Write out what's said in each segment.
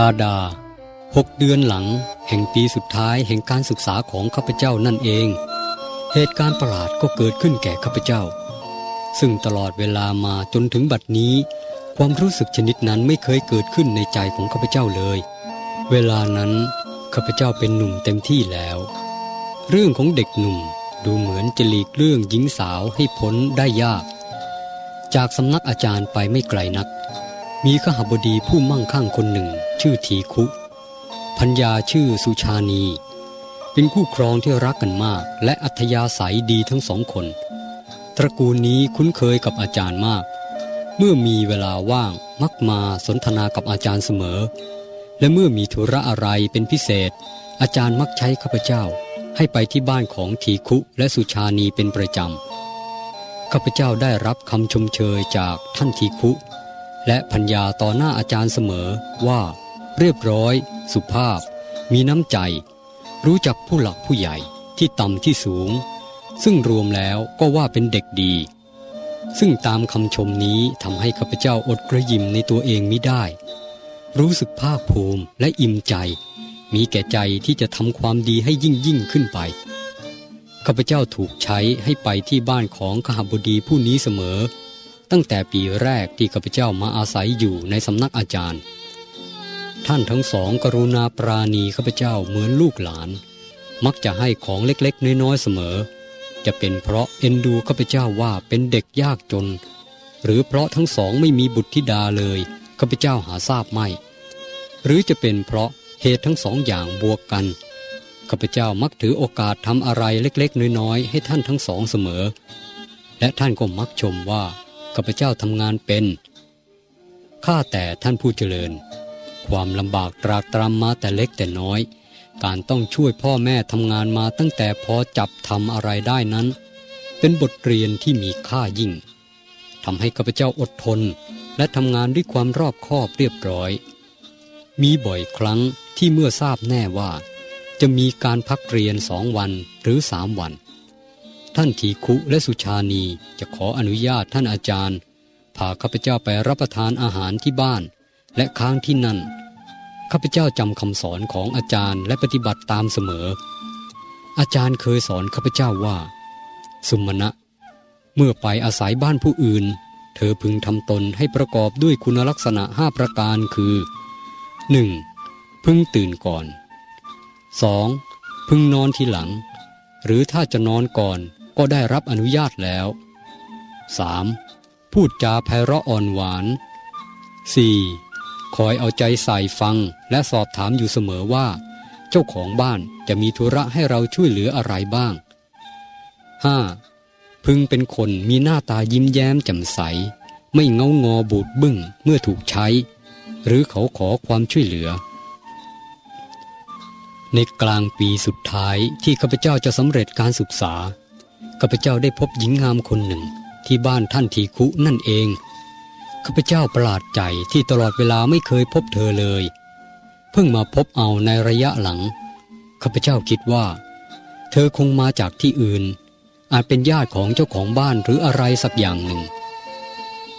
อาดาหกเดือนหลัง แห่งปีสุดท้ายแห่งการศึกษาของข้าพเจ้านั่นเอง เหตุการณ์ประหลาดก็เกิดขึ้นแก่ข้าพเจ้า ซึ่งตลอดเวลามาจนถึงบัดนี้ ความรู้สึกชนิดนั้นไม่เคยเกิดขึ้นในใจของข้าพเจ้าเลย เวลานั้นข้าพเจ้าเป็นหนุ่มเต็มที่แล้ว เรื่องของเด็กหนุ่มดูเหมือนจะหลีกเรื่องหญิงสาวให้พ้นได้ยาก จากสำนักอาจารย์ไปไม่ไกลนัก มีขหบดีผู้มั่งคั่งคนหนึ่ง ชื่อทีคุพัญญาชื่อสุชานี เป็นคู่ครองที่รักกันมาก และอัธยาศัยดีทั้งสองคน ตระกูลนี้คุ้นเคยกับอาจารย์มาก เมื่อมีเวลาว่างมักมาสนทนากับอาจารย์เสมอ และเมื่อมีธุระอะไรเป็นพิเศษ อาจารย์มักใช้ข้าพเจ้า ให้ไปที่บ้านของทีคุและสุชานีเป็นประจำข้าพเจ้าได้รับคำชมเชยจากท่านทีคุ และพัญญาต่อหน้าอาจารย์เสมอว่า เรียบร้อย สุภาพ มีน้ำใจ รู้จักผู้หลักผู้ใหญ่ที่ต่ำที่สูง ซึ่งรวมแล้วก็ว่าเป็นเด็กดี ซึ่งตามคำชมนี้ทำให้ข้าพเจ้าอดกระยิมในตัวเองไม่ได้ รู้สึกภาคภูมิและอิ่มใจ มีแก่ใจที่จะทำความดีให้ยิ่งยิ่งขึ้นไปข้าพเจ้าถูกใช้ให้ไปที่บ้านของขหบดีผู้นี้เสมอ ตั้งแต่ปีแรกที่ข้าพเจ้ามาอาศัยอยู่ในสำนักอาจารย์ ท่านทั้งสองกรุณาปราณีข้าพเจ้าเหมือนลูกหลาน มักจะให้ของเล็กๆน้อยๆเสมอ จะเป็นเพราะเอ็นดูข้าพเจ้าว่าเป็นเด็กยากจน หรือเพราะทั้งสองไม่มีบุตรธิดาเลยข้าพเจ้าหาทราบไม่ หรือจะเป็นเพราะเหตุทั้งสองอย่างบวกกันข้าพเจ้ามักถือโอกาสทำอะไรเล็กๆ น้อยๆ ให้ท่านทั้งสองเสมอ และท่านก็มักชมว่า ข้าพเจ้าทำงานเป็น ข้าแต่ท่านผู้เจริญ ความลำบากตรากตรำมาแต่เล็กแต่น้อย การต้องช่วยพ่อแม่ทำงานมาตั้งแต่พอจับทำอะไรได้นั้น เป็นบทเรียนที่มีค่ายิ่งทำให้ข้าพเจ้าอดทน และทำงานด้วยความรอบคอบเรียบร้อย มีบ่อยครั้งที่เมื่อทราบแน่ว่า จะมีการพักเรียนสองวันหรือสามวัน ท่านทีคุและสุชานีจะขออนุญาตท่านอาจารย์พาข้าพเจ้าไปรับประทานอาหารที่บ้าน และค้างที่นั่นข้าพเจ้าจำคำสอนของอาจารย์และปฏิบัติตามเสมอ อาจารย์เคยสอนข้าพเจ้าว่า สุมณะเมื่อไปอาศัยบ้านผู้อื่น เธอพึงทำตนให้ประกอบด้วยคุณลักษณะห้าประการคือ 1. พึงตื่นก่อน 2. พึงนอนทีหลัง หรือถ้าจะนอนก่อน ก็ได้รับอนุญาตแล้ว 3. พูดจาไพเราะอ่อนหวาน 4. คอยเอาใจใส่ฟังและสอบถามอยู่เสมอว่า เจ้าของบ้านจะมีธุระให้เราช่วยเหลืออะไรบ้าง 5. พึงเป็นคนมีหน้าตายิ้มแย้มแจ่มใส ไม่เงางอบูดบึ้งเมื่อถูกใช้ หรือเขาขอความช่วยเหลือ ในกลางปีสุดท้ายที่ข้าพเจ้าจะสำเร็จการศึกษา ข้าพเจ้าได้พบหญิงงามคนหนึ่งที่บ้านท่านทีคุนั่นเองข้าพเจ้าประหลาดใจที่ตลอดเวลาไม่เคยพบเธอเลย เพิ่งมาพบเอาในระยะหลังข้าพเจ้าคิดว่า เธอคงมาจากที่อื่น อาจเป็นญาติของเจ้าของบ้านหรืออะไรสักอย่างหนึ่ง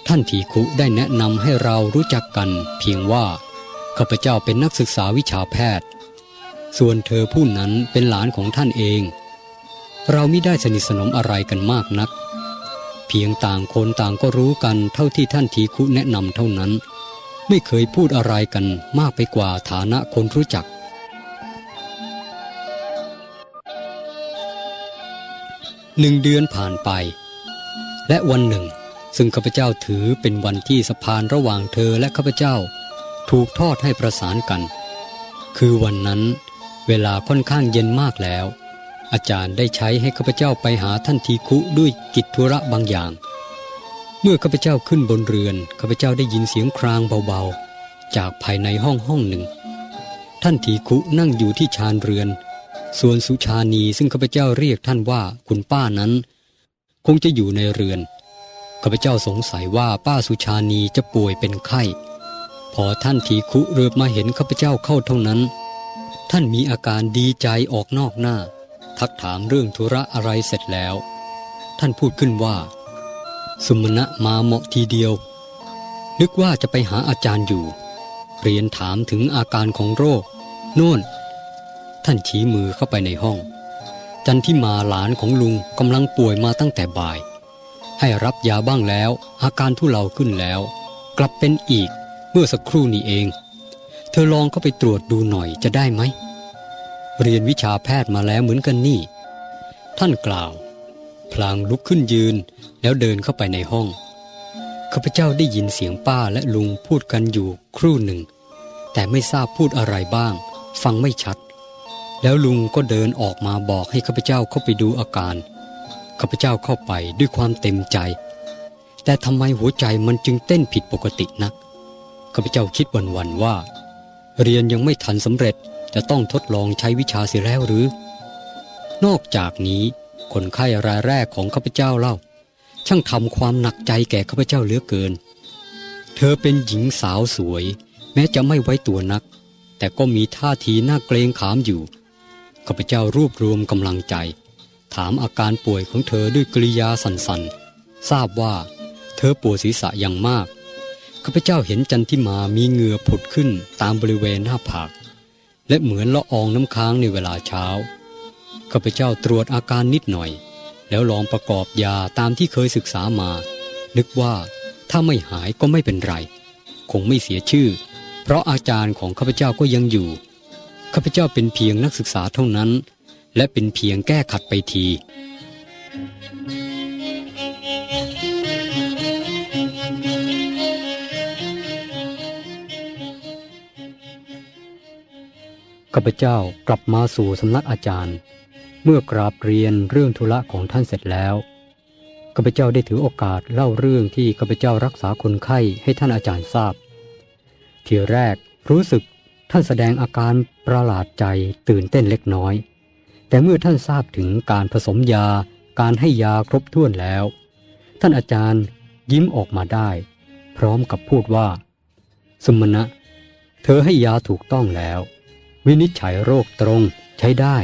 ท่านทีคุได้แนะนำให้เรารู้จักกัน เพียงว่าข้าพเจ้าเป็นนักศึกษาวิชาแพทย์ ส่วนเธอผู้นั้นเป็นหลานของท่านเอง เราไม่ได้สนิทสนมอะไรกันมากนัก เพียงต่างคนต่างก็รู้กันเท่าที่ท่านทีคุแนะนำเท่านั้น ไม่เคยพูดอะไรกันมากไปกว่าฐานะคนรู้จัก หนึ่งเดือนผ่านไป และวันหนึ่ง ซึ่งข้าพเจ้าถือเป็นวันที่สะพานระหว่างเธอและข้าพเจ้า ถูกทอดให้ประสานกัน คือวันนั้น เวลาค่อนข้างเย็นมากแล้ว อาจารย์ได้ใช้ให้ข้าพเจ้าไปหาท่านทีคุด้วยกิจธุระบางอย่าง เมื่อข้าพเจ้าขึ้นบนเรือนข้าพเจ้าได้ยินเสียงครางเบาๆ จากภายในห้องห้องหนึ่ง ท่านทีคุนั่งอยู่ที่ชานเรือน ส่วนสุชานีซึ่งข้าพเจ้าเรียกท่านว่าคุณป้านั้น คงจะอยู่ในเรือนข้าพเจ้าสงสัยว่าป้าสุชานีจะป่วยเป็นไข้ พอท่านทีคุเรือมาเห็นข้าพเจ้าเข้าเท่านั้น ท่านมีอาการดีใจออกนอกหน้า ทักถามเรื่องธุระอะไรเสร็จแล้ว ท่านพูดขึ้นว่า สุมณะมาเหมาะทีเดียว นึกว่าจะไปหาอาจารย์อยู่ เรียนถามถึงอาการของโรค โน่น ท่านชี้มือเข้าไปในห้อง จันที่มาหลานของลุงกำลังป่วยมาตั้งแต่บ่าย ให้รับยาบ้างแล้ว อาการทุเลาขึ้นแล้ว กลับเป็นอีกเมื่อสักครู่นี้เอง เธอลองเข้าไปตรวจดูหน่อยจะได้ไหม เรียนวิชาแพทย์มาแล้วเหมือนกันนี่ ท่านกล่าว พลางลุกขึ้นยืนแล้วเดินเข้าไปในห้อง ข้าพเจ้าได้ยินเสียงป้าและลุงพูดกันอยู่ครู่หนึ่ง แต่ไม่ทราบพูดอะไรบ้าง ฟังไม่ชัด แล้วลุงก็เดินออกมาบอกให้ข้าพเจ้าเข้าไปดูอาการ ข้าพเจ้าเข้าไปด้วยความเต็มใจ แต่ทำไมหัวใจมันจึงเต้นผิดปกตินัก ข้าพเจ้าคิดวันๆว่า เรียนยังไม่ทันสำเร็จ จะต้องทดลองใช้วิชาเสียแล้วหรือ นอกจากนี้คนไข้รายแรกของข้าพเจ้าเล่า ช่างทำความหนักใจแก่ข้าพเจ้าเหลือเกิน เธอเป็นหญิงสาวสวย แม้จะไม่ไว้ตัวนัก แต่ก็มีท่าทีน่าเกรงขามอยู่ข้าพเจ้ารวบรวมกำลังใจ ถามอาการป่วยของเธอด้วยกริยาสันๆทราบว่า เธอปวดศีรษะอย่างมากข้าพเจ้าเห็นจันทิมามีเหงื่อผุดขึ้นตามบริเวณหน้าผาก และเหมือนละอองน้ำค้างในเวลาเช้าข้าพเจ้าตรวจอาการนิดหน่อย แล้วลองประกอบยาตามที่เคยศึกษามา นึกว่าถ้าไม่หายก็ไม่เป็นไร คงไม่เสียชื่อ เพราะอาจารย์ของข้าพเจ้าก็ยังอยู่ข้าพเจ้าเป็นเพียงนักศึกษาเท่านั้น และเป็นเพียงแก้ขัดไปที ข้าพเจ้ากลับมาสู่สำนักอาจารย์ เมื่อกราบเรียนเรื่องธุระของท่านเสร็จแล้วข้าพเจ้าได้ถือโอกาสเล่าเรื่องที่ข้าพเจ้ารักษาคนไข้ให้ท่านอาจารย์ทราบ ทีแรกรู้สึกท่านแสดงอาการประหลาดใจตื่นเต้นเล็กน้อย แต่เมื่อท่านทราบถึงการผสมยาการให้ยาครบถ้วนแล้ว ท่านอาจารย์ยิ้มออกมาได้ พร้อมกับพูดว่า สมณะ เธอให้ยาถูกต้องแล้ว วินิจฉัยโรคตรงใช้ได้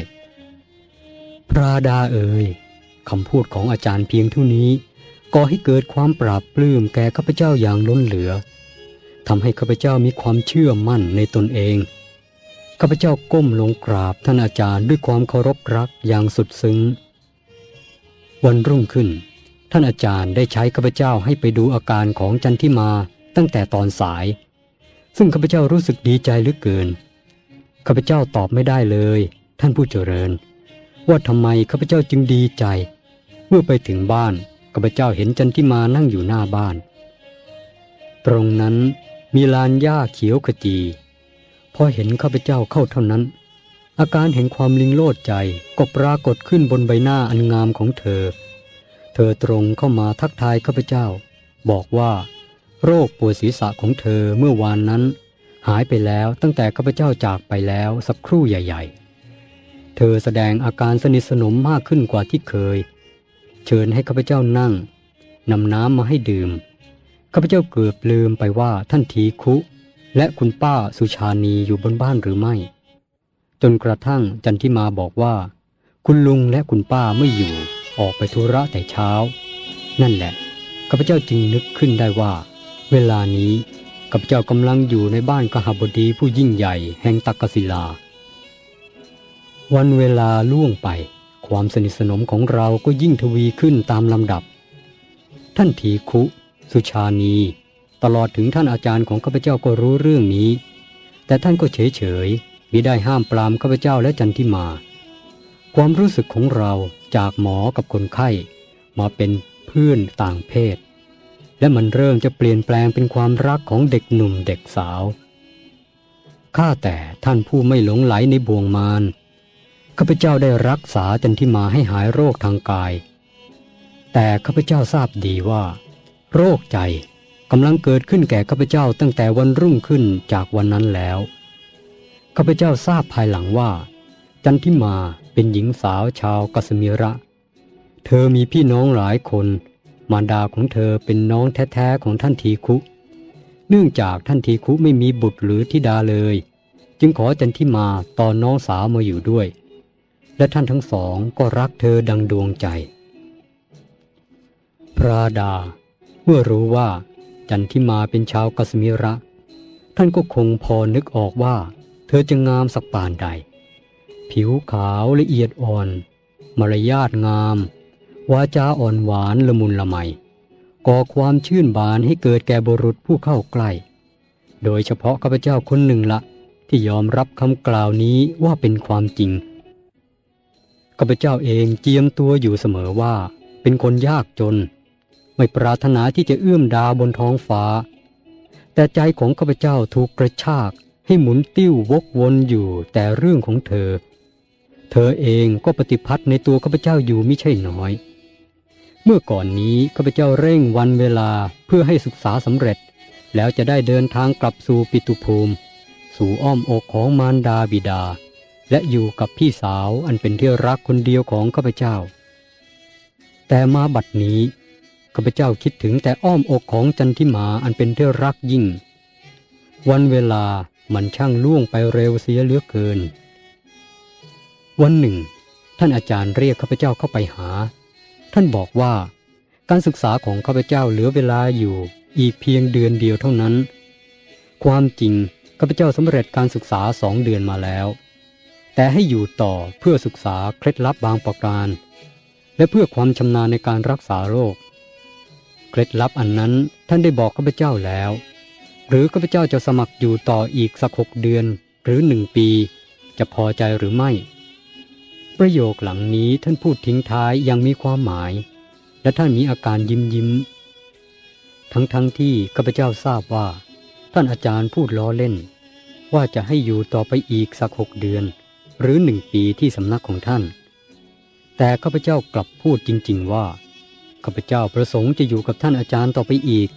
พระดาเอ๋ยคำพูดของอาจารย์เพียงเท่านี้ก่อให้เกิดความปราบปลื้มแก่ข้าพเจ้าอย่างล้นเหลือทำให้ข้าพเจ้ามีความเชื่อมั่นในตนเองข้าพเจ้าก้มลงกราบท่านอาจารย์ด้วยความเคารพรักอย่างสุดซึ้ง วันรุ่งขึ้น ท่านอาจารย์ได้ใช้ข้าพเจ้าให้ไปดูอาการของจันทิมาตั้งแต่ตอนสาย ซึ่งข้าพเจ้ารู้สึกดีใจเหลือเกิน ข้าพเจ้าตอบไม่ได้เลย ท่านผู้เจริญ ว่าทำไมข้าพเจ้าจึงดีใจ เมื่อไปถึงบ้านข้าพเจ้าเห็นจันทิมานั่งอยู่หน้าบ้าน ตรงนั้นมีลานหญ้าเขียวขจีพอเห็นข้าพเจ้าเข้าเท่านั้น อาการแห่งความลิงโลดใจก็ปรากฏขึ้นบนใบหน้าอันงามของเธอ เธอตรงเข้ามาทักทายข้าพเจ้า บอกว่า โรคปวดศีรษะของเธอเมื่อวานนั้น หายไปแล้วตั้งแต่ข้าพเจ้าจากไปแล้วสักครู่ใหญ่ ๆ เธอแสดงอาการสนิทสนมมากขึ้นกว่าที่เคย เชิญให้ข้าพเจ้านั่งนำน้ำมาให้ดื่ม ข้าพเจ้าเกือบลืมไปว่าท่านทีคุ และคุณป้าสุชานีอยู่บนบ้านหรือไม่ จนกระทั่งจันทิมาบอกว่า คุณลุงและคุณป้าไม่อยู่ออกไปธุระแต่เช้า นั่นแหละข้าพเจ้าจึงนึกขึ้นได้ว่า เวลานี้ กับเจ้ากำลังอยู่ในบ้านกหบดีผู้ยิ่งใหญ่แห่งตักกศิลา วันเวลาล่วงไป ความสนิทสนมของเราก็ยิ่งทวีขึ้นตามลำดับ ท่านทีคุ สุชานี ตลอดถึงท่านอาจารย์ของข้าพเจ้าก็รู้เรื่องนี้ แต่ท่านก็เฉยเฉยมิได้ห้ามปรามข้าพเจ้าและจันทิมา ความรู้สึกของเราจากหมอกับคนไข้ มาเป็นเพื่อนต่างเพศ และมันเริ่มจะเปลี่ยนแปลงเป็นความรักของเด็กหนุ่มเด็กสาว ข้าแต่ท่านผู้ไม่หลงไหลในบ่วงมาร ข้าพเจ้าได้รักษาจันทิมาให้หายโรคทางกาย แต่ข้าพเจ้าทราบดีว่า โรคใจกำลังเกิดขึ้นแก่ข้าพเจ้าตั้งแต่วันรุ่งขึ้นจากวันนั้นแล้ว ข้าพเจ้าทราบภายหลังว่า จันทิมาเป็นหญิงสาวชาวกัสมีระ เธอมีพี่น้องหลายคน มารดาของเธอเป็นน้องแท้ๆของท่านทีคุ เนื่องจากท่านทีคุไม่มีบุตรหรือธิดาเลย จึงขอจันทิมาตอนน้องสาวมาอยู่ด้วย และท่านทั้งสองก็รักเธอดังดวงใจ พระดา เมื่อรู้ว่าจันทิมาเป็นชาวกัสมิระ ท่านก็คงพอนึกออกว่า เธอจะงามสักปานใด ผิวขาวละเอียดอ่อน มารยาทงาม วาจาอ่อนหวานละมุนละไมก่อความชื่นบานให้เกิดแก่บุรุษผู้เข้าใกล้ โดยเฉพาะข้าพเจ้าคนหนึ่งละที่ยอมรับคำกล่าวนี้ว่าเป็นความจริงข้าพเจ้าเองเจียมตัวอยู่เสมอว่า เป็นคนยากจน ไม่ปรารถนาที่จะเอื้อมดาวบนท้องฟ้า แต่ใจของข้าพเจ้าถูกกระชากให้หมุนติ้ววกวนอยู่แต่เรื่องของเธอ เธอเองก็ปฏิพัทธ์ในตัวข้าพเจ้าอยู่ไม่ใช่น้อย เมื่อก่อนนี้ข้าพเจ้าเร่งวันเวลาเพื่อให้ศึกษาสำเร็จ แล้วจะได้เดินทางกลับสู่ปิตุภูมิ สู่อ้อมอกของมารดาบิดา และอยู่กับพี่สาวอันเป็นที่รักคนเดียวของข้าพเจ้า แต่มาบัดนี้ข้าพเจ้าคิดถึงแต่อ้อมอกของจันทิมาอันเป็นที่รักยิ่ง วันเวลามันช่างล่วงไปเร็วเสียเหลือเกิน วันหนึ่ง ท่านอาจารย์เรียกข้าพเจ้าเข้าไปหา ท่านบอกว่า การศึกษาของข้าพเจ้าเหลือเวลาอยู่อีกเพียงเดือนเดียวเท่านั้น ความจริงข้าพเจ้าสำเร็จการศึกษาสองเดือนมาแล้ว แต่ให้อยู่ต่อเพื่อศึกษาเคล็ดลับบางประการ และเพื่อความชำนาญในการรักษาโรค เคล็ดลับอันนั้นท่านได้บอกข้าพเจ้าแล้ว หรือข้าพเจ้าจะสมัครอยู่ต่ออีกสักหกเดือนหรือหนึ่งปี จะพอใจหรือไม่ ประโยคหลังนี้ท่านพูดทิ้งท้ายยังมีความหมาย และท่านมีอาการยิ้มยิ้ม ทั้งทั้งที่ข้าพเจ้าทราบว่า ท่านอาจารย์พูดล้อเล่น ว่าจะให้อยู่ต่อไปอีกสักหกเดือน หรือหนึ่งปีที่สำนักของท่าน แต่ข้าพเจ้ากลับพูดจริง ๆ ว่าข้าพเจ้าประสงค์จะอยู่กับท่านอาจารย์ต่อไปอีก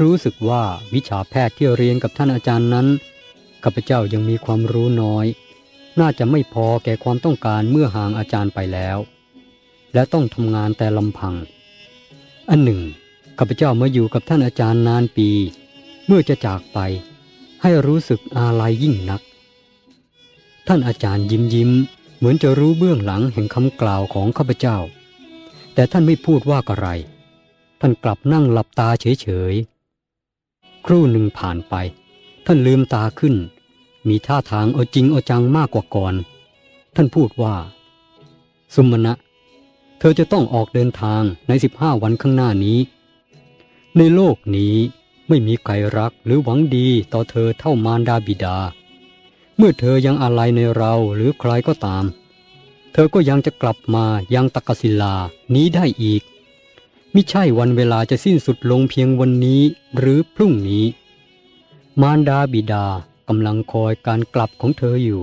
รู้สึกว่าวิชาแพทย์ที่เรียนกับท่านอาจารย์นั้นข้าพเจ้ายังมีความรู้น้อย น่าจะไม่พอแก่ความต้องการเมื่อห่างอาจารย์ไปแล้ว และต้องทำงานแต่ลำพัง อันหนึ่งข้าพเจ้ามาอยู่กับท่านอาจารย์นานปี เมื่อจะจากไป ให้รู้สึกอาลัยยิ่งนัก ท่านอาจารย์ยิ้มยิ้ม เหมือนจะรู้เบื้องหลังแห่งคำกล่าวของข้าพเจ้า แต่ท่านไม่พูดว่าอะไร ท่านกลับนั่งหลับตาเฉยๆครู่หนึ่งผ่านไป ท่านลืมตาขึ้น มีท่าทางเอาจริงเอาจังมากกว่าก่อน ท่านพูดว่า สุมณะ เธอจะต้องออกเดินทางในสิบห้าวันข้างหน้านี้ ในโลกนี้ไม่มีใครรักหรือหวังดีต่อเธอเท่ามารดาบิดา เมื่อเธอยังอะไรในเราหรือใครก็ตาม เธอก็ยังจะกลับมายังตักกศิลานี้ได้อีกมิใช่วันเวลาจะสิ้นสุดลงเพียงวันนี้หรือพรุ่งนี้ มารดาบิดา กำลังคอยการกลับของเธออยู่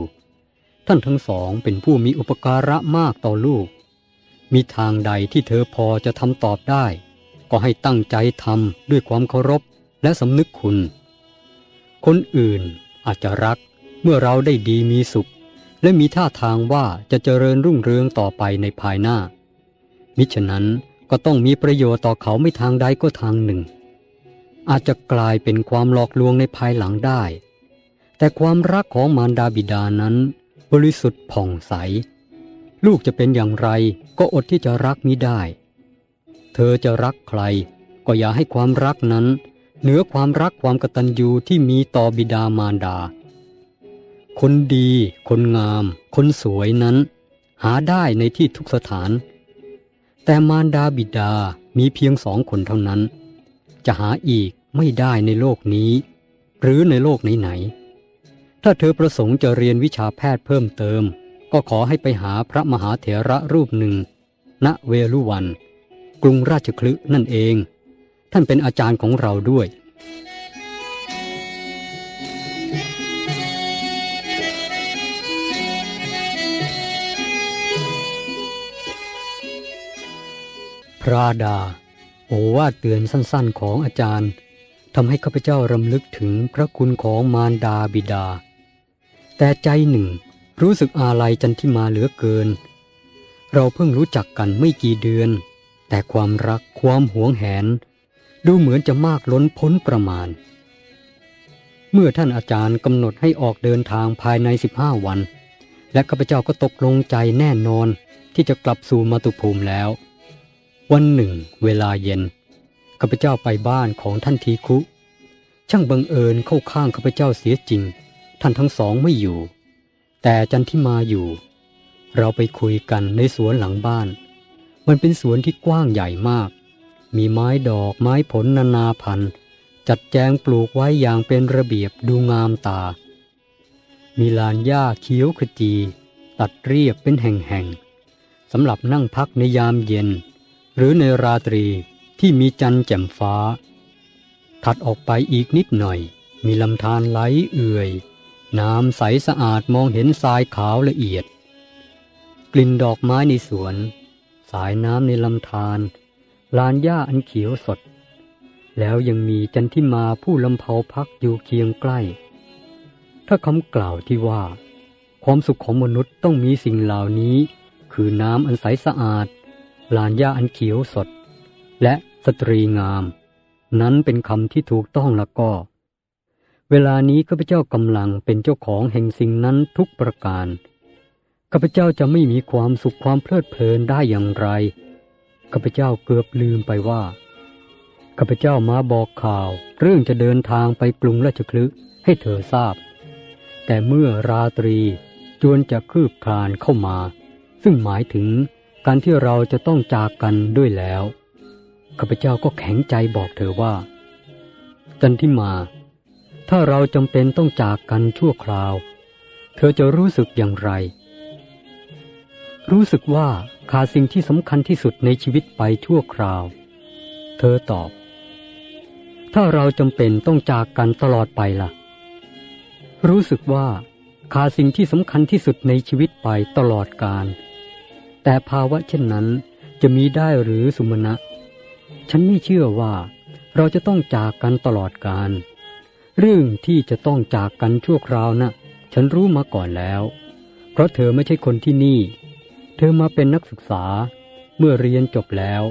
ท่านทั้งสองเป็นผู้มีอุปการะมากต่อลูก มีทางใดที่เธอพอจะทำตอบได้ ก็ให้ตั้งใจทำด้วยความเคารพและสำนึกคุณ คนอื่นอาจจะรักเมื่อเราได้ดีมีสุข และมีท่าทางว่าจะเจริญรุ่งเรืองต่อไปในภายหน้า มิฉะนั้นก็ต้องมีประโยชน์ต่อเขาไม่ทางใดก็ทางหนึ่ง อาจจะกลายเป็นความหลอกลวงในภายหลังได้ แต่ความรักของมารดาบิดานั้น บริสุทธิ์ผ่องใส ลูกจะเป็นอย่างไรก็อดที่จะรักมิได้ เธอจะรักใคร ก็อย่าให้ความรักนั้น เหนือความรักความกตัญญูที่มีต่อบิดามารดา คนดี คนงาม คนสวยนั้น หาได้ในที่ทุกสถาน แต่มารดาบิดามีเพียงสองคนเท่านั้น จะหาอีกไม่ได้ในโลกนี้ หรือในโลกไหนๆ ถ้าเธอประสงค์จะเรียนวิชาแพทย์เพิ่มเติม ก็ขอให้ไปหาพระมหาเถระรูปหนึ่ง ณเวลุวัน กรุงราชคลึนั่นเอง ท่านเป็นอาจารย์ของเราด้วยพระดา โอวาทเตือนสั้นๆของอาจารย์ทำให้ข้าพเจ้ารำลึกถึงพระคุณของมารดาบิดา แต่ใจหนึ่งรู้สึกอาลัยจันทิมาเหลือเกิน เราเพิ่งรู้จักกันไม่กี่เดือน แต่ความรักความหวงแหน ดูเหมือนจะมากล้นพ้นประมาณ เมื่อท่านอาจารย์กำหนดให้ออกเดินทางภายในสิบห้าวัน และข้าพเจ้าก็ตกลงใจแน่นอนที่จะกลับสู่มาตุภูมิแล้ว วันหนึ่ง เวลาเย็นข้าพเจ้าไปบ้านของท่านทีคุ ช่างบังเอิญเข้าข้างข้าพเจ้าเสียจริง ท่านทั้งสองไม่อยู่ แต่จันทิมาอยู่ เราไปคุยกันในสวนหลังบ้าน มันเป็นสวนที่กว้างใหญ่มาก มีไม้ดอกไม้ผลนานาพันธุ์ จัดแจงปลูกไว้อย่างเป็นระเบียบดูงามตา มีลานหญ้าเขียวขจี ตัดเรียบเป็นแห่งๆสำหรับนั่งพักในยามเย็น หรือในราตรีที่มีจันทร์แจ่มฟ้า ถัดออกไปอีกนิดหน่อย มีลำธารไหลเอื่อย น้ำใสสะอาดมองเห็นทรายขาวละเอียด กลิ่นดอกไม้ในสวน สายน้ำในลำธารลานหญ้าอันเขียวสด แล้วยังมีจันทิมาผู้ลำเพาพักอยู่เคียงใกล้ ถ้าคำกล่าวที่ว่า ความสุขของมนุษย์ต้องมีสิ่งเหล่านี้ คือน้ำอันใสสะอาด ลานหญ้าอันเขียวสด และสตรีงาม นั้นเป็นคำที่ถูกต้องแล้วก็ เวลานี้ข้าพเจ้ากำลังเป็นเจ้าของแห่งสิ่งนั้นทุกประการ ข้าพเจ้าจะไม่มีความสุขความเพลิดเพลินได้อย่างไร ข้าพเจ้าเกือบลืมไปว่า ข้าพเจ้ามาบอกข่าว เรื่องจะเดินทางไปกรุงราชคลึให้เธอทราบ แต่เมื่อราตรีจวนจะคืบคลานเข้ามา ซึ่งหมายถึงการที่เราจะต้องจากกันด้วยแล้ว ข้าพเจ้าก็แข็งใจบอกเธอว่า จันทิมา ถ้าเราจำเป็นต้องจากกันชั่วคราว เธอจะรู้สึกอย่างไร รู้สึกว่าขาดสิ่งที่สำคัญที่สุดในชีวิตไปชั่วคราว เธอตอบ ถ้าเราจำเป็นต้องจากกันตลอดไปล่ะ รู้สึกว่าขาดสิ่งที่สำคัญที่สุดในชีวิตไปตลอดกาลแต่ภาวะเช่นนั้นจะมีได้หรือสุมณะ ฉันไม่เชื่อว่าเราจะต้องจากกันตลอดกาล เรื่องที่จะต้องจากกันชั่วคราวนะ่ะ ฉันรู้มาก่อนแล้ว เพราะเธอไม่ใช่คนที่นี่ เธอมาเป็นนักศึกษา เมื่อเรียนจบแล้ว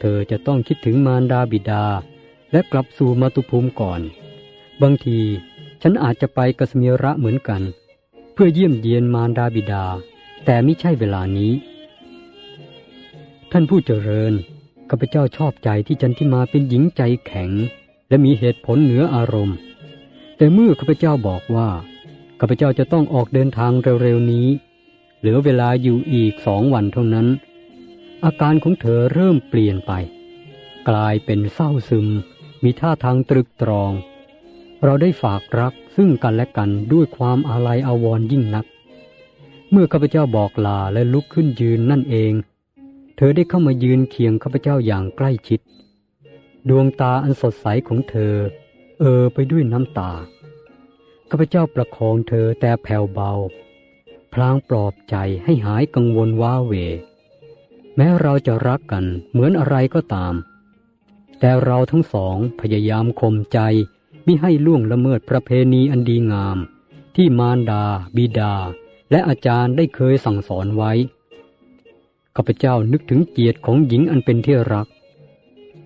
เธอจะต้องคิดถึงมารดาบิดา และกลับสู่มาตุภูมิก่อน บางทีฉันอาจจะไปกสมีระเหมือนกัน เพื่อเยี่ยมเยียนมารดาบิดา แต่ไม่ใช่เวลานี้ ท่านผู้เจริญข้าพเจ้าชอบใจที่จันทิมาเป็นหญิงใจแข็ง และมีเหตุผลเหนืออารมณ์ แต่เมื่อข้าพเจ้าบอกว่าข้าพเจ้าจะต้องออกเดินทางเร็วๆนี้ เหลือเวลาอยู่อีกสองวันเท่านั้น อาการของเธอเริ่มเปลี่ยนไป กลายเป็นเศร้าซึม มีท่าทางตรึกตรอง เราได้ฝากรักซึ่งกันและกันด้วยความอาลัยอาวรยิ่งนัก เมื่อข้าพเจ้าบอกลาและลุกขึ้นยืนนั่นเอง เธอได้เข้ามายืนเคียงข้าพเจ้าอย่างใกล้ชิด ดวงตาอันสดใสของเธอ เออไปด้วยน้ำตา ข้าพเจ้าประคองเธอแต่แผ่วเบา พลางปลอบใจให้หายกังวลว้าเว แม้เราจะรักกันเหมือนอะไรก็ตาม แต่เราทั้งสองพยายามข่มใจมิให้ล่วงละเมิดประเพณีอันดีงาม ที่มารดา บิดา และอาจารย์ได้เคยสั่งสอนไว้ ข้าพเจ้านึกถึงเกียรติของหญิงอันเป็นที่รัก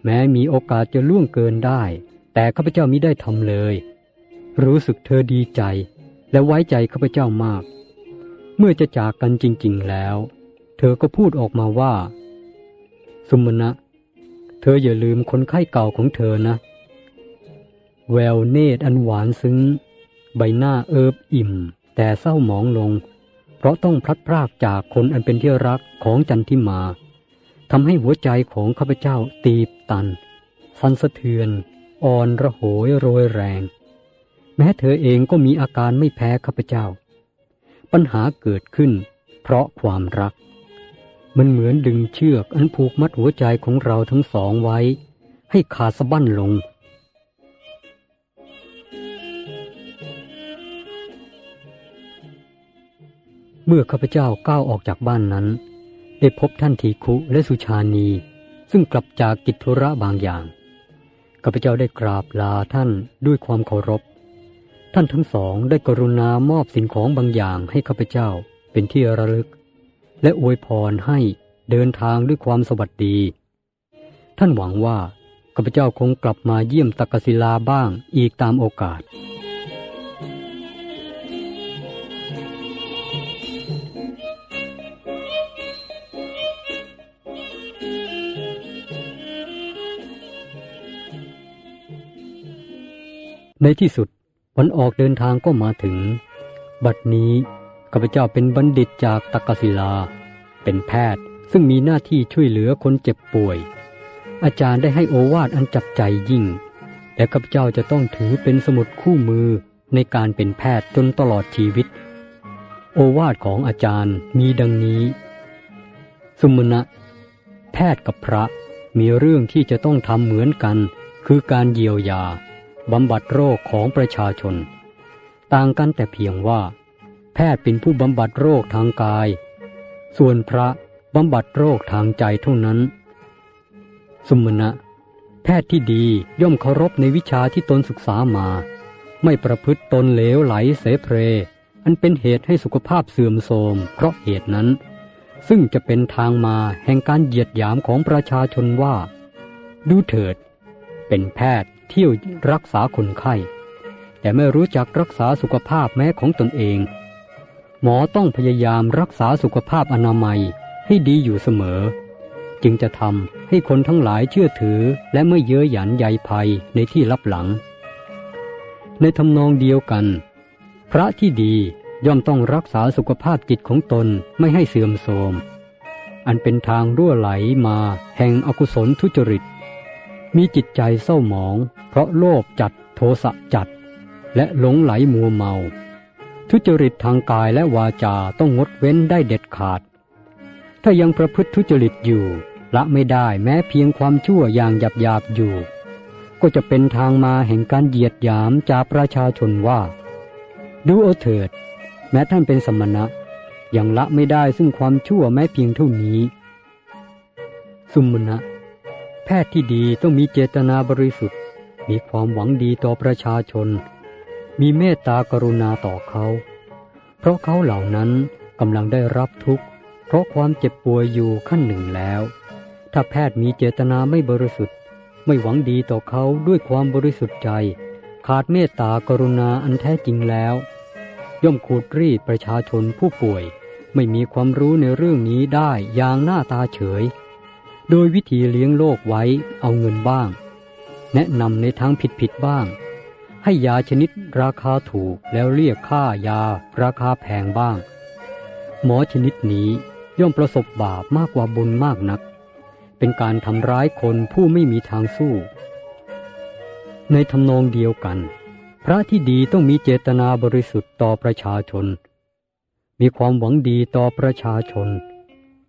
แม้มีโอกาสจะล่วงเกินได้ แต่ข้าพเจ้ามิได้ทำเลย รู้สึกเธอดีใจ และไว้ใจข้าพเจ้ามาก เมื่อจะจากกันจริง ๆแล้ว เธอก็พูดออกมาว่า สุมณะเธออย่าลืมคนไข้เก่าของเธอนะ แววเนตรอันหวานซึ้ง ใบหน้าเอิบอิ่ม แต่เศร้าหมองลง เพราะต้องพลัดพรากจากคนอันเป็นที่รักของจันทิมาทำให้หัวใจของข้าพเจ้าตีบตัน สันสะเทือน อ่อนระโหยโรยแรง แม้เธอเองก็มีอาการไม่แพ้ข้าพเจ้า ปัญหาเกิดขึ้น เพราะความรัก มันเหมือนดึงเชือกอันผูกมัดหัวใจของเราทั้งสองไว้ ให้ขาดสะบั้นลงเมื่อข้าพเจ้าก้าวออกจากบ้านนั้น ได้พบท่านทีคุและสุชานี ซึ่งกลับจากกิจธุระบางอย่าง ข้าพเจ้าได้กราบลาท่านด้วยความเคารพ ท่านทั้งสองได้กรุณามอบสิ่งของบางอย่างให้ข้าพเจ้าเป็นที่ระลึก และอวยพรให้เดินทางด้วยความสวัสดี ท่านหวังว่าข้าพเจ้าคงกลับมาเยี่ยมตักศิลาบ้างอีกตามโอกาส ในที่สุดวันออกเดินทางก็มาถึง บัดนี้ข้าพเจ้าเป็นบัณฑิตจากตักศิลา เป็นแพทย์ซึ่งมีหน้าที่ช่วยเหลือคนเจ็บป่วย อาจารย์ได้ให้โอวาทอันจับใจยิ่ง และข้าพเจ้าจะต้องถือเป็นสมุดคู่มือในการเป็นแพทย์จนตลอดชีวิต โอวาทของอาจารย์มีดังนี้ สุมณะ แพทย์กับพระมีเรื่องที่จะต้องทำเหมือนกัน คือการเยียวยา บำบัดโรคของประชาชน ต่างกันแต่เพียงว่า แพทย์เป็นผู้บำบัดโรคทางกาย ส่วนพระบำบัดโรคทางใจเท่านั้น สมณะ แพทย์ที่ดีย่อมเคารพในวิชาที่ตนศึกษามา ไม่ประพฤติตนเหลวไหลเสเพร อันเป็นเหตุให้สุขภาพเสื่อมโทรมเพราะเหตุนั้น ซึ่งจะเป็นทางมาแห่งการเหยียดหยามของประชาชนว่า ดูเถิด เป็นแพทย์ เที่ยวรักษาคนไข้ แต่ไม่รู้จักรักษาสุขภาพแม้ของตนเอง หมอต้องพยายามรักษาสุขภาพอนามัยให้ดีอยู่เสมอ จึงจะทำให้คนทั้งหลายเชื่อถือและไม่เย้ยหยันใยภัยในที่ลับหลัง ในทำนองเดียวกัน พระที่ดีย่อมต้องรักษาสุขภาพจิตของตนไม่ให้เสื่อมโทรมอันเป็นทางรั่วไหลมาแห่งอกุศลทุจริต มีจิตใจเศร้าหมอง เพราะโลภจัดโทสะจัด และหลงไหลมัวเมา ทุจริตทางกายและวาจาต้องงดเว้นได้เด็ดขาด ถ้ายังประพฤติทุจริตอยู่ ละไม่ได้แม้เพียงความชั่วอย่างหยาบหยาบอยู่ ก็จะเป็นทางมาแห่งการเหยียดหยามจากประชาชนว่า ดูเอาเถิด แม้ท่านเป็นสมณะยังละไม่ได้ซึ่งความชั่วแม้เพียงเท่านี้ สุมณะ แพทย์ที่ดีต้องมีเจตนาบริสุทธิ์ มีความหวังดีต่อประชาชน มีเมตตากรุณาต่อเขา เพราะเขาเหล่านั้นกำลังได้รับทุกข์ เพราะความเจ็บป่วยอยู่ขั้นหนึ่งแล้ว ถ้าแพทย์มีเจตนาไม่บริสุทธิ์ ไม่หวังดีต่อเขาด้วยความบริสุทธิ์ใจ ขาดเมตตากรุณาอันแท้จริงแล้ว ย่อมขูดรีดประชาชนผู้ป่วย ไม่มีความรู้ในเรื่องนี้ได้อย่างหน้าตาเฉย โดยวิธีเลี้ยงโลกไว้เอาเงินบ้าง แนะนำในทางผิดผิดบ้าง ให้ยาชนิดราคาถูกแล้วเรียกค่ายาราคาแพงบ้าง หมอชนิดนี้ย่อมประสบบาปมากกว่าบุญมากนัก เป็นการทำร้ายคนผู้ไม่มีทางสู้ ในทำนองเดียวกัน พระที่ดีต้องมีเจตนาบริสุทธิ์ต่อประชาชน มีความหวังดีต่อประชาชน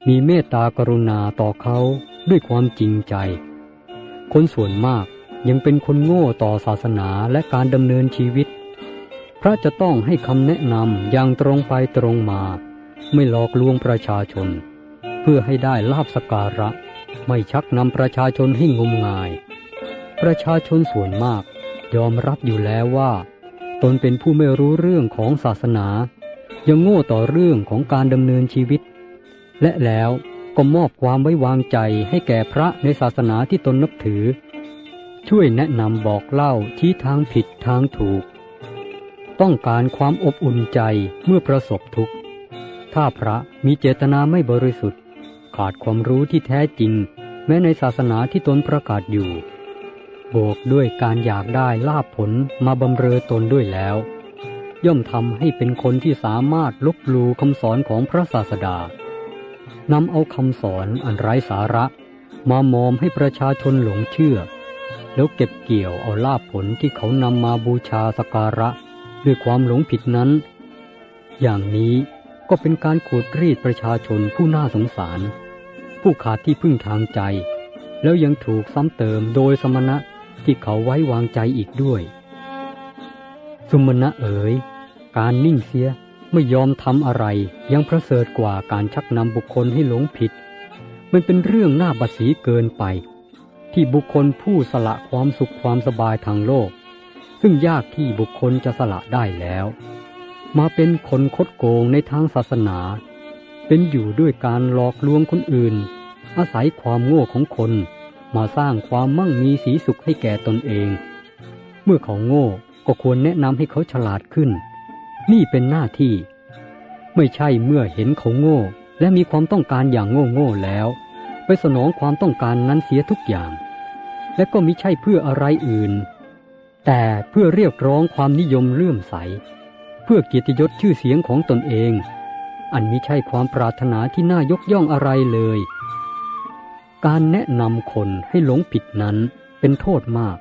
มีเมตตากรุณาต่อเขาด้วยความจริงใจ คนส่วนมากยังเป็นคนโง่ต่อศาสนาและการดำเนินชีวิต พระจะต้องให้คำแนะนำอย่างตรงไปตรงมา ไม่หลอกลวงประชาชน เพื่อให้ได้ลาบสการะ ไม่ชักนำประชาชนให้งมงาย ประชาชนส่วนมากยอมรับอยู่แล้วว่า ตนเป็นผู้ไม่รู้เรื่องของศาสนา ยังโง่ต่อเรื่องของการดำเนินชีวิต และแล้วก็มอบความไว้วางใจให้แก่พระในศาสนาที่ตนนับถือ ช่วยแนะนำบอกเล่าที่ทางผิดทางถูก ต้องการความอบอุ่นใจเมื่อประสบทุกข์ ถ้าพระมีเจตนาไม่บริสุทธิ์ ขาดความรู้ที่แท้จริง แม้ในศาสนาที่ตนประกาศอยู่ บวกด้วยการอยากได้ลาบผลมาบำเรอตนด้วยแล้ว ย่อมทำให้เป็นคนที่สามารถลบลูคำสอนของพระศาสดา นำเอาคำสอนอันไร้สาระมามอมให้ประชาชนหลงเชื่อ แล้วเก็บเกี่ยวเอาลาภผลที่เขานำมาบูชาสการะ ด้วยความหลงผิดนั้น อย่างนี้ก็เป็นการขูดรีดประชาชนผู้น่าสงสาร ผู้ขาดที่พึ่งทางใจ แล้วยังถูกซ้ำเติมโดยสมณะที่เขาไว้วางใจอีกด้วย สมณะเอ๋ย การนิ่งเสีย ไม่ยอมทำอะไรยังประเสริฐกว่าการชักนำบุคคลให้หลงผิด มันเป็นเรื่องน่าบัสีเกินไป ที่บุคคลผู้สละความสุขความสบายทางโลก ซึ่งยากที่บุคคลจะสละได้แล้ว มาเป็นคนคดโกงในทางศาสนา เป็นอยู่ด้วยการหลอกลวงคนอื่น อาศัยความโง่ของคนมาสร้างความมั่งมีสีสุขให้แก่ตนเอง เมื่อเขาโง่ก็ควรแนะนำให้เขาฉลาดขึ้น นี่เป็นหน้าที่ ไม่ใช่เมื่อเห็นเขาโง่ และมีความต้องการอย่างโง่โง่แล้ว ไปสนองความต้องการนั้นเสียทุกอย่าง และก็มิใช่เพื่ออะไรอื่น แต่เพื่อเรียกร้องความนิยมเลื่อมใส เพื่อเกียรติยศชื่อเสียงของตนเอง อันมิใช่ความปรารถนาที่น่ายกย่องอะไรเลย การแนะนำคนให้หลงผิดนั้นเป็นโทษมาก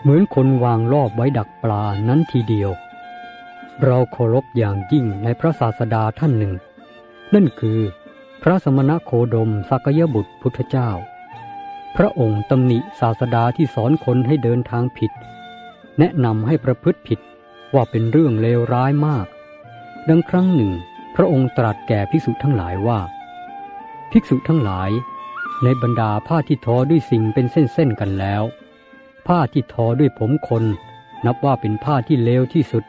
เหมือนคนวางรอบไว้ดักปลานั้นทีเดียว เราเคารพอย่างยิ่งในพระศาสดาท่านหนึ่ง นั่นคือ พระสมณโคดมสักยบุตรพุทธเจ้า พระองค์ตำหนิศาสดาที่สอนคนให้เดินทางผิด แนะนำให้ประพฤติผิดว่าเป็นเรื่องเลวร้ายมาก ดังครั้งหนึ่ง พระองค์ตรัสแก่ภิกษุทั้งหลายว่า ภิกษุทั้งหลาย ในบรรดาผ้าที่ทอด้วยสิ่งเป็นเส้นๆกันแล้ว ผ้าที่ทอด้วยผมคน นับว่าเป็นผ้าที่เลวที่สุด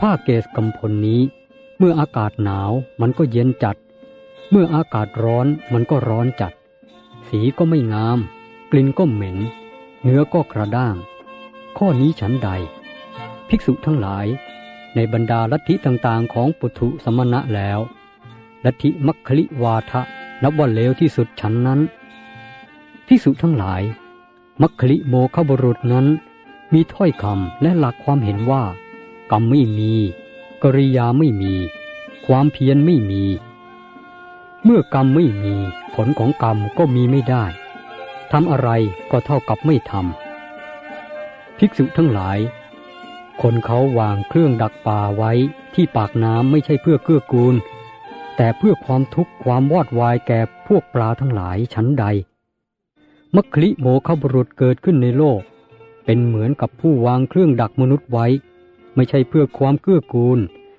ผ้าเกศกำพลนี้ เมื่ออากาศหนาวมันก็เย็นจัด เมื่ออากาศร้อนมันก็ร้อนจัด สีก็ไม่งาม กลิ่นก็เหม็น เนื้อก็กระด้าง ข้อนี้ฉันใด ภิกษุทั้งหลายในบรรดาลัทธิต่างๆ ของปุถุสมณะแล้ว ลัทธิมัคคลิวาทะนับว่าเลวที่สุดฉันนั้น ภิกษุทั้งหลาย มัคคลิโมคบุรุษนั้น มีถ้อยคำและหลักความเห็นว่า กรรมไม่มี กริยาไม่มี ความเพียรไม่มี เมื่อกรรมไม่มี ผลของกรรมก็มีไม่ได้ทำอะไรก็เท่ากับไม่ทำภิกษุทั้งหลาย คนเขาวางเครื่องดักปลาไว้ที่ปากน้ำไม่ใช่เพื่อเกื้อกูล แต่เพื่อความทุกข์ความวอดวายแก่พวกปลาทั้งหลายชั้นใด มัคคลิโมคบุรุษเกิดขึ้นในโลก เป็นเหมือนกับผู้วางเครื่องดักมนุษย์ไว้ ไม่ใช่เพื่อความเกื้อกูล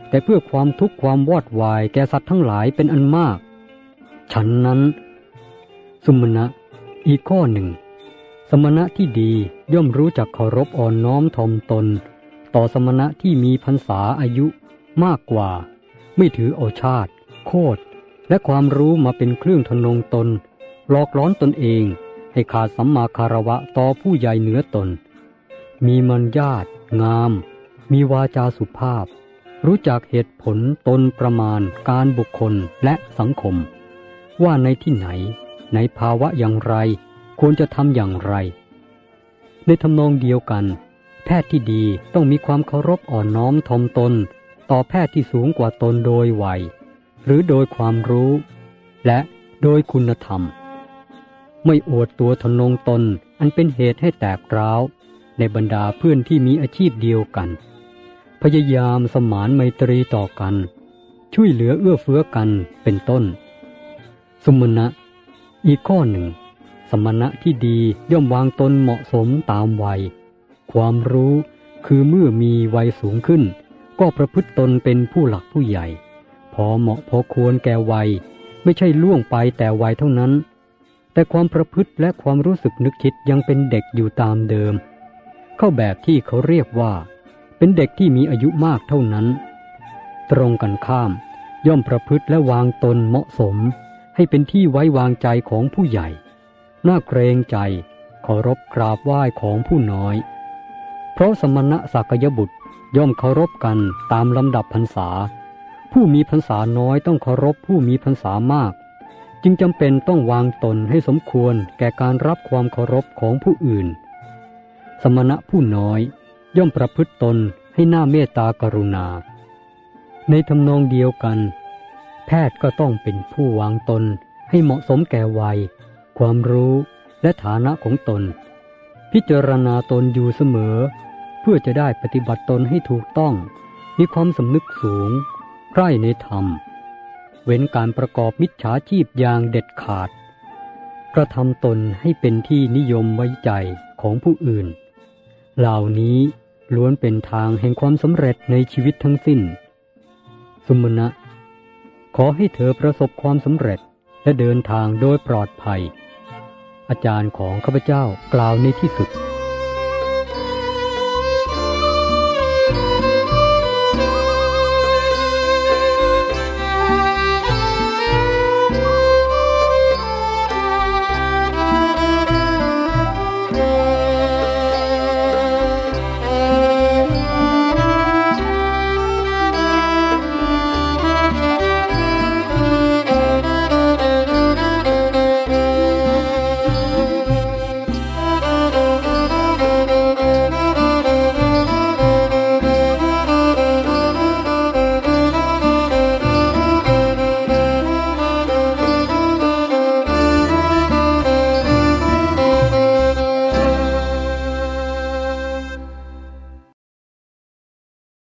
แต่เพื่อความทุกข์ความวอดวายแก่สัตว์ทั้งหลายเป็นอันมาก ฉันนั้น สุมณะอีกข้อหนึ่ง สมณะที่ดีย่อมรู้จักเคารพอ่อนน้อมถ่อมตน ต่อสมณะที่มีพรรษาอายุมากกว่า ไม่ถือเอาชาติ โคตรและความรู้มาเป็นเครื่องทนงตน หลอกล้อนตนเอง ให้ขาดสัมมาคารวะต่อผู้ใหญ่เหนือตน มีมัญญาตงาม มีวาจาสุภาพ รู้จักเหตุผลตนประมาณการบุคคลและสังคม ว่าในที่ไหน ในภาวะอย่างไร ควรจะทำอย่างไร ในทำนองเดียวกัน แพทย์ที่ดีต้องมีความเคารพอ่อนน้อมถ่อมตน ต่อแพทย์ที่สูงกว่าตนโดยวัยหรือโดยความรู้ และโดยคุณธรรม ไม่อวดตัวทนงตนอันเป็นเหตุให้แตกร้าว ในบรรดาเพื่อนที่มีอาชีพเดียวกัน พยายามสมานไมตรีต่อกัน ช่วยเหลือเอื้อเฟื้อกันเป็นต้น สมณะ อีกข้อหนึ่ง สมณะที่ดีย่อมวางตนเหมาะสมตามวัย ความรู้คือเมื่อมีวัยสูงขึ้น ก็ประพฤติตนเป็นผู้หลักผู้ใหญ่ พอเหมาะพอควรแก่วัย ไม่ใช่ล่วงไปแต่วัยเท่านั้น แต่ความประพฤติและความรู้สึกนึกคิดยังเป็นเด็กอยู่ตามเดิม เข้าแบบที่เขาเรียกว่า เป็นเด็กที่มีอายุมากเท่านั้น ตรงกันข้าม ย่อมประพฤติและวางตนเหมาะสม ให้เป็นที่ไว้วางใจของผู้ใหญ่ น่าเกรงใจเคารพกราบไหว้ของผู้น้อย เพราะสมณะสักยบุตรย่อมเคารพกันตามลำดับพรรษา ผู้มีพรรษาน้อยต้องเคารพผู้มีพรรษามาก จึงจำเป็นต้องวางตนให้สมควรแก่การรับความเคารพของผู้อื่น สมณะผู้น้อย ย่อมประพฤติตนให้หน้าเมตตากรุณา ในทำนองเดียวกัน แพทย์ก็ต้องเป็นผู้วางตนให้เหมาะสมแก่วัย ความรู้และฐานะของตน พิจารณาตนอยู่เสมอ เพื่อจะได้ปฏิบัติตนให้ถูกต้อง มีความสำนึกสูงใคร่ในธรรม เว้นการประกอบมิจฉาชีพอย่างเด็ดขาด กระทำตนให้เป็นที่นิยมไว้ใจของผู้อื่น เหล่านี้ล้วนเป็นทางแห่งความสำเร็จในชีวิตทั้งสิ้น สุมณะขอให้เธอประสบความสำเร็จและเดินทางโดยปลอดภัย อาจารย์ของข้าพเจ้ากล่าวในที่สุด